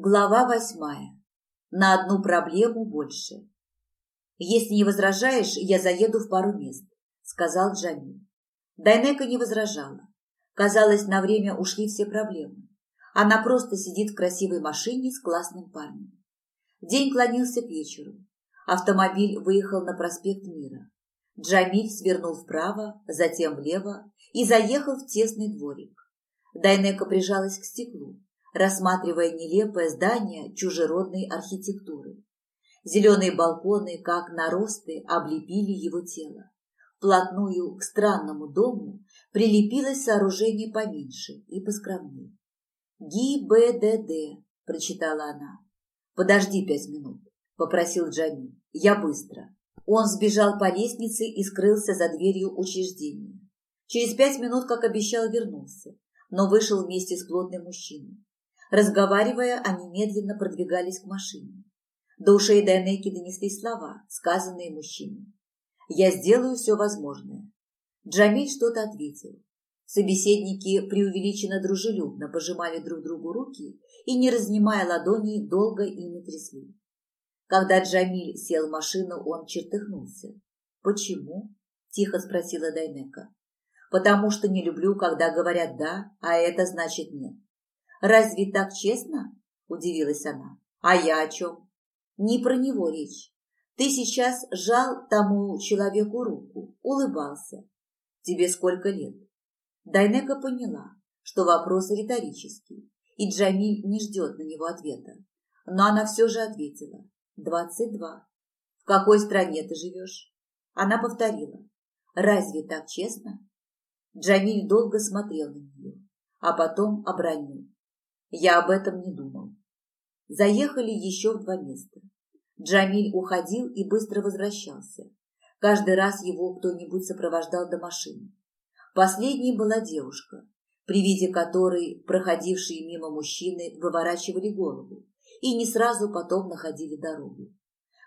Глава восьмая. На одну проблему больше. «Если не возражаешь, я заеду в пару мест», – сказал Джамиль. Дайнека не возражала. Казалось, на время ушли все проблемы. Она просто сидит в красивой машине с классным парнем. День клонился к вечеру. Автомобиль выехал на проспект Мира. Джамиль свернул вправо, затем влево и заехал в тесный дворик. Дайнека прижалась к стеклу рассматривая нелепое здание чужеродной архитектуры. Зеленые балконы, как наросты, облепили его тело. Вплотную к странному дому прилепилось сооружение поменьше и поскромнее. «ГИБДД», – прочитала она. «Подожди пять минут», – попросил Джами. «Я быстро». Он сбежал по лестнице и скрылся за дверью учреждения. Через пять минут, как обещал, вернулся, но вышел вместе с плотным мужчиной. Разговаривая, они медленно продвигались к машине. До ушей Дайнеки донеслись слова, сказанные мужчиной. «Я сделаю все возможное». Джамиль что-то ответил. Собеседники преувеличенно дружелюбно пожимали друг другу руки и, не разнимая ладоней, долго ими трясли. Когда Джамиль сел в машину, он чертыхнулся. «Почему?» – тихо спросила Дайнека. «Потому что не люблю, когда говорят «да», а это значит «нет». «Разве так честно?» – удивилась она. «А я о чем?» «Не про него речь. Ты сейчас жал тому человеку руку, улыбался. Тебе сколько лет?» Дайнека поняла, что вопрос риторический, и Джамиль не ждет на него ответа. Но она все же ответила. «Двадцать два». «В какой стране ты живешь?» Она повторила. «Разве так честно?» Джамиль долго смотрел на нее, а потом обронил. Я об этом не думал. Заехали еще в два места. Джамиль уходил и быстро возвращался. Каждый раз его кто-нибудь сопровождал до машины. Последней была девушка, при виде которой проходившие мимо мужчины выворачивали голову и не сразу потом находили дорогу.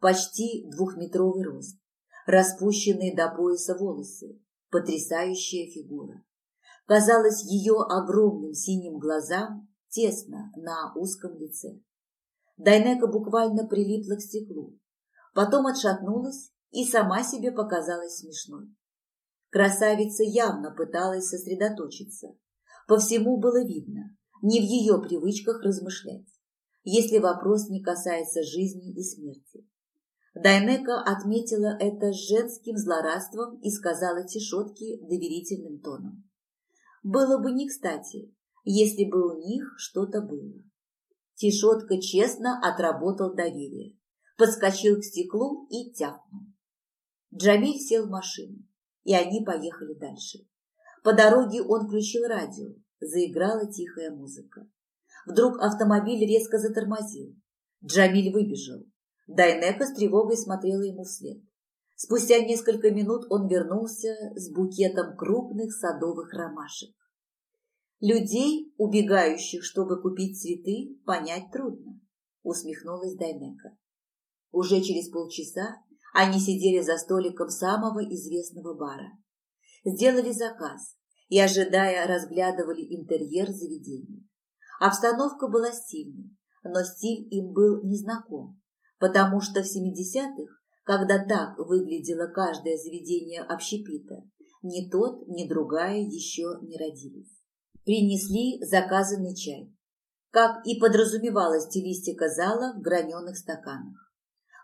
Почти двухметровый рост, распущенные до пояса волосы, потрясающая фигура. Казалось, ее огромным синим глазам тесно на узком лице. Дайнека буквально прилипла к стеклу, потом отшатнулась и сама себе показалась смешной. Красавица явно пыталась сосредоточиться. По всему было видно, не в ее привычках размышлять, если вопрос не касается жизни и смерти. Дайнека отметила это женским злорадством и сказала Тишотке доверительным тоном. Было бы не кстати, если бы у них что-то было. Тишотка честно отработал доверие, подскочил к стеклу и тяпнул. Джамиль сел в машину, и они поехали дальше. По дороге он включил радио, заиграла тихая музыка. Вдруг автомобиль резко затормозил. Джамиль выбежал. Дайнека с тревогой смотрела ему вслед. Спустя несколько минут он вернулся с букетом крупных садовых ромашек. Людей, убегающих, чтобы купить цветы, понять трудно, усмехнулась Дайнека. Уже через полчаса они сидели за столиком самого известного бара. Сделали заказ и, ожидая, разглядывали интерьер заведения. Обстановка была стильной, но стиль им был незнаком, потому что в 70-х, когда так выглядело каждое заведение общепита, ни тот, ни другая еще не родились принесли заказанный чай, как и подразумевала стилистика зала в граненых стаканах.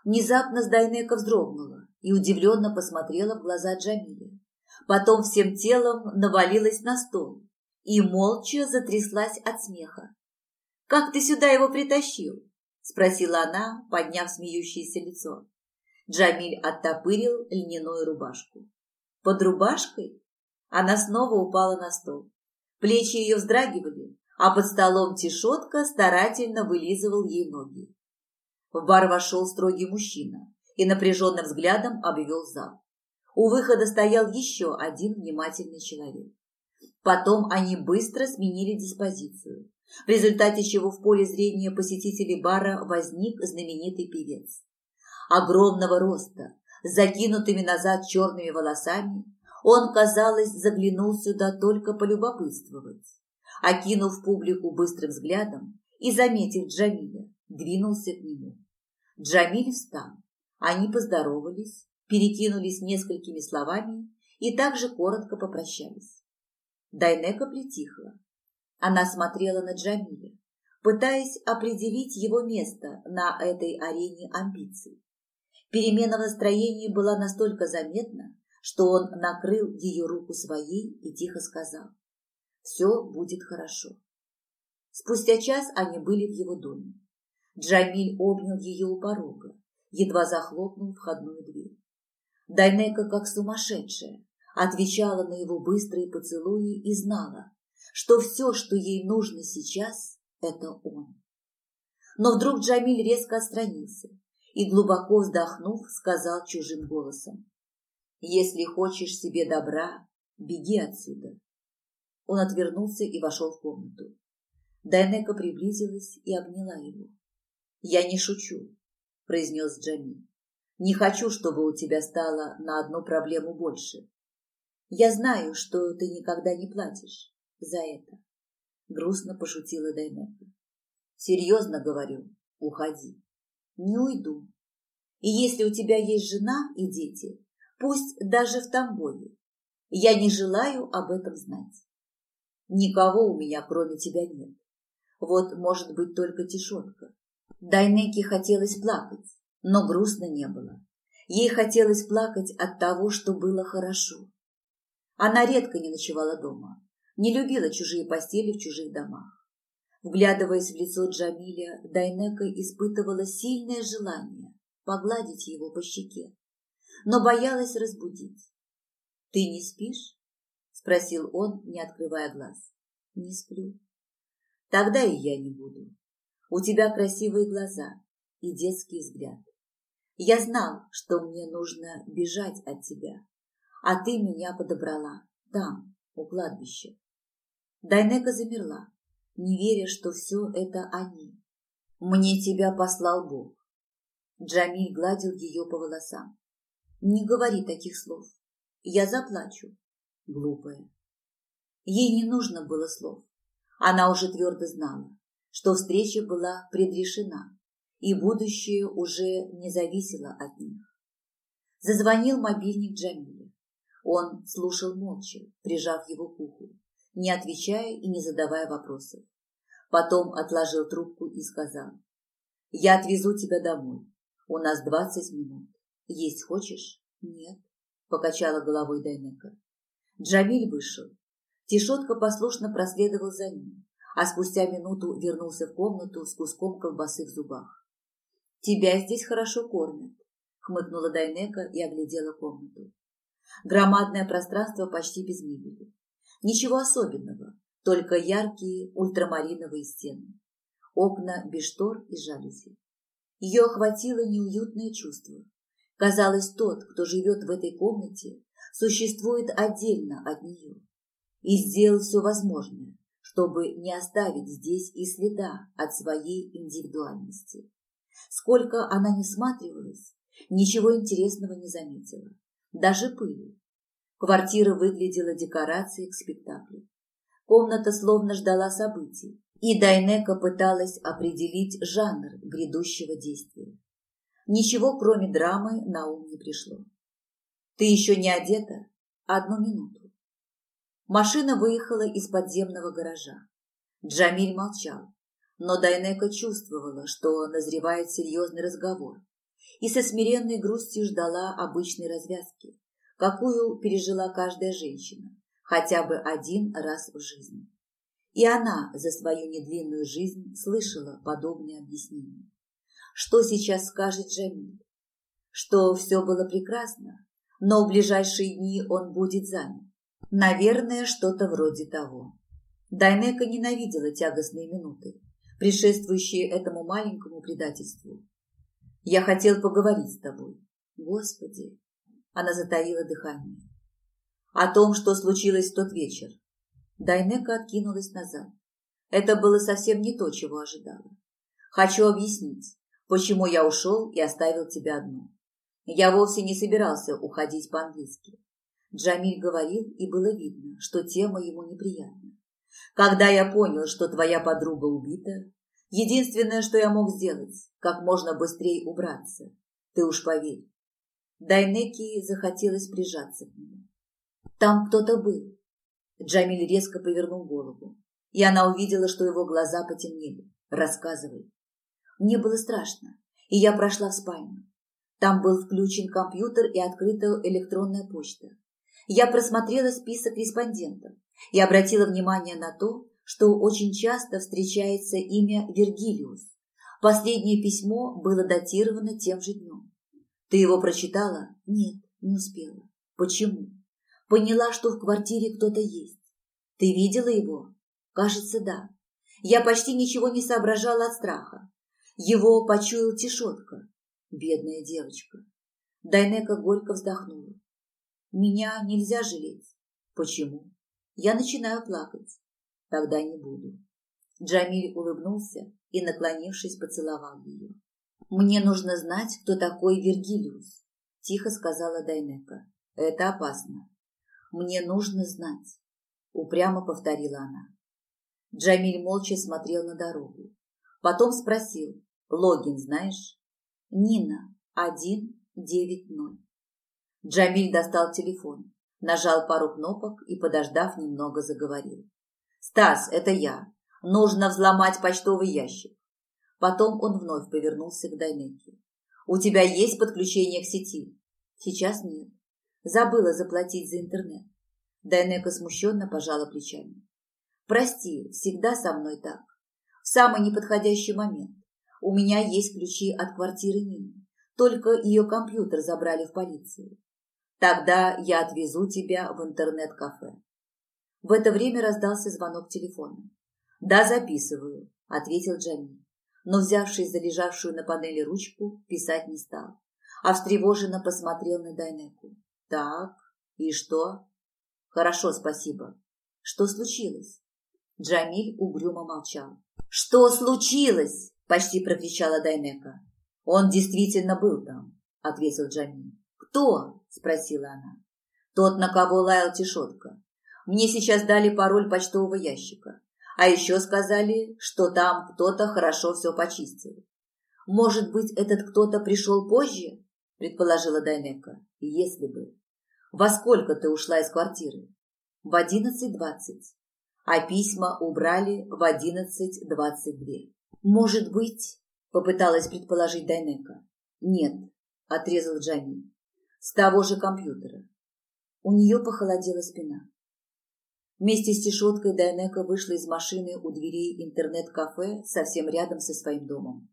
Внезапно Сдайнека вздрогнула и удивленно посмотрела в глаза Джамиля. Потом всем телом навалилась на стол и молча затряслась от смеха. «Как ты сюда его притащил?» – спросила она, подняв смеющееся лицо. Джамиль оттопырил льняную рубашку. «Под рубашкой?» Она снова упала на стол. Плечи ее вздрагивали, а под столом Тишотка старательно вылизывал ей ноги. В бар вошел строгий мужчина и напряженным взглядом обвел зал. У выхода стоял еще один внимательный человек. Потом они быстро сменили диспозицию, в результате чего в поле зрения посетителей бара возник знаменитый певец. Огромного роста, с закинутыми назад черными волосами, он, казалось, заглянул сюда только полюбопытствовать. Окинув публику быстрым взглядом и, заметив Джамиля, двинулся к нему. Джамиль встал. Они поздоровались, перекинулись несколькими словами и также коротко попрощались. Дайнека притихла. Она смотрела на Джамиля, пытаясь определить его место на этой арене амбиций. Перемена в настроении была настолько заметна, что он накрыл ее руку своей и тихо сказал «Все будет хорошо». Спустя час они были в его доме. Джамиль обнял ее у порога, едва захлопнул входную дверь. Дайнека, как сумасшедшая, отвечала на его быстрые поцелуи и знала, что все, что ей нужно сейчас, это он. Но вдруг Джамиль резко отстранился и, глубоко вздохнув, сказал чужим голосом, «Если хочешь себе добра, беги отсюда». Он отвернулся и вошел в комнату. Дайнека приблизилась и обняла его. «Я не шучу», – произнес Джамиль. «Не хочу, чтобы у тебя стало на одну проблему больше. Я знаю, что ты никогда не платишь за это», – грустно пошутила Дайнека. «Серьезно говорю, уходи». «Не уйду. И если у тебя есть жена и дети, пусть даже в Тамбове, я не желаю об этом знать. Никого у меня, кроме тебя, нет. Вот, может быть, только тишотка. Дайнеке хотелось плакать, но грустно не было. Ей хотелось плакать от того, что было хорошо. Она редко не ночевала дома, не любила чужие постели в чужих домах. Вглядываясь в лицо Джамиля, Дайнека испытывала сильное желание погладить его по щеке, но боялась разбудить. «Ты не спишь?» – спросил он, не открывая глаз. «Не сплю». «Тогда и я не буду. У тебя красивые глаза и детский взгляд. Я знал, что мне нужно бежать от тебя, а ты меня подобрала там, у кладбища. Дайнека замерла, не веря, что все это они. Мне тебя послал Бог. Джамиль гладил ее по волосам. Не говори таких слов. Я заплачу. Глупая. Ей не нужно было слов. Она уже твердо знала что встреча была предрешена, и будущее уже не зависело от них. Зазвонил мобильник Джамиля. Он слушал молча, прижав его к уху, не отвечая и не задавая вопросов. Потом отложил трубку и сказал, «Я отвезу тебя домой. У нас двадцать минут. Есть хочешь?» «Нет», – покачала головой Дайнека. Джамиль вышел. Тишотка послушно проследовал за ним а спустя минуту вернулся в комнату с куском колбасы в зубах. «Тебя здесь хорошо кормят», — хмыкнула Дайнека и оглядела комнату. Громадное пространство почти без мебели. Ничего особенного, только яркие ультрамариновые стены. Окна без штор и жалюзи. Ее охватило неуютное чувство. Казалось, тот, кто живет в этой комнате, существует отдельно от нее и сделал все возможное, чтобы не оставить здесь и следа от своей индивидуальности. Сколько она не сматривалась, ничего интересного не заметила, даже пыли. Квартира выглядела декорацией к спектаклю. Комната словно ждала событий, и Дайнека пыталась определить жанр грядущего действия. Ничего, кроме драмы, на ум не пришло. «Ты еще не одета? Одну минуту». Машина выехала из подземного гаража. Джамиль молчал, но Дайнека чувствовала, что назревает серьезный разговор, и со смиренной грустью ждала обычной развязки, какую пережила каждая женщина, хотя бы один раз в жизни. И она за свою недлинную жизнь слышала подобные объяснения. Что сейчас скажет Джамиль? Что все было прекрасно, но в ближайшие дни он будет занят Наверное, что-то вроде того. Дайнека ненавидела тягостные минуты, предшествующие этому маленькому предательству. «Я хотел поговорить с тобой». «Господи!» Она затаила дыхание. «О том, что случилось в тот вечер». Дайнека откинулась назад. Это было совсем не то, чего ожидала. «Хочу объяснить, почему я ушел и оставил тебя одну. Я вовсе не собирался уходить по-английски. Джамиль говорил, и было видно, что тема ему неприятна. Когда я понял, что твоя подруга убита, Единственное, что я мог сделать, как можно быстрее убраться. Ты уж поверь. Дайнеки захотелось прижаться к нему. Там кто-то был. Джамиль резко повернул голову, и она увидела, что его глаза потемнели. Рассказывай. Мне было страшно, и я прошла в спальню. Там был включен компьютер и открыта электронная почта. Я просмотрела список респондентов и обратила внимание на то, что очень часто встречается имя Вергилиус. Последнее письмо было датировано тем же днем. Ты его прочитала? Нет, не успела. Почему? Поняла, что в квартире кто-то есть. Ты видела его? Кажется, да. Я почти ничего не соображала от страха. Его почуял Тишотка. Бедная девочка. Дайнека горько вздохнула. Меня нельзя жалеть. Почему? Я начинаю плакать. Тогда не буду. Джамиль улыбнулся и, наклонившись, поцеловал ее. «Мне нужно знать, кто такой Вергилиус», – тихо сказала Дайнека. «Это опасно. Мне нужно знать», – упрямо повторила она. Джамиль молча смотрел на дорогу. Потом спросил, «Логин знаешь?» «Нина, 190». Джамиль достал телефон, нажал пару кнопок и, подождав, немного заговорил. «Стас, это я. Нужно взломать почтовый ящик». Потом он вновь повернулся к Дайнеке. «У тебя есть подключение к сети?» «Сейчас нет. Забыла заплатить за интернет». Дайнека смущенно пожала плечами. «Прости, всегда со мной так. В самый неподходящий момент. У меня есть ключи от квартиры Нины. Только ее компьютер забрали в полицию. Тогда я отвезу тебя в интернет-кафе. В это время раздался звонок телефона. «Да, записываю», – ответил Джамиль. Но, взявшись за лежавшую на панели ручку, писать не стал, а встревоженно посмотрел на Дайнеку. «Так, и что?» «Хорошо, спасибо. Что случилось?» Джамиль угрюмо молчал. «Что случилось?» – почти прокричала Дайнека. «Он действительно был там», – ответил Джамиль. «Кто?» – спросила она. «Тот, на кого лаял Тишотка. Мне сейчас дали пароль почтового ящика. А еще сказали, что там кто-то хорошо все почистил. Может быть, этот кто-то пришел позже?» – предположила Дайнека. «Если бы». «Во сколько ты ушла из квартиры?» «В одиннадцать двадцать. А письма убрали в одиннадцать двадцать две». «Может быть...» – попыталась предположить Дайнека. «Нет», – отрезал Джамиль с того же компьютера. У нее похолодела спина. Вместе с Тишоткой Дайнека вышла из машины у дверей интернет-кафе совсем рядом со своим домом.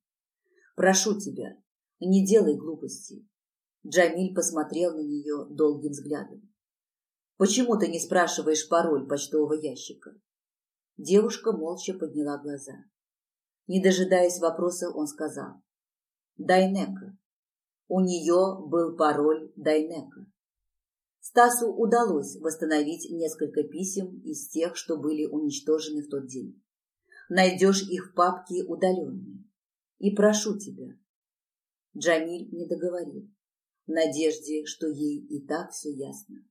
«Прошу тебя, не делай глупостей». Джамиль посмотрел на нее долгим взглядом. «Почему ты не спрашиваешь пароль почтового ящика?» Девушка молча подняла глаза. Не дожидаясь вопроса, он сказал. «Дайнека, у нее был пароль Дайнека. Стасу удалось восстановить несколько писем из тех, что были уничтожены в тот день. Найдешь их в папке удаленные. И прошу тебя. Джамиль не договорил, в надежде, что ей и так все ясно.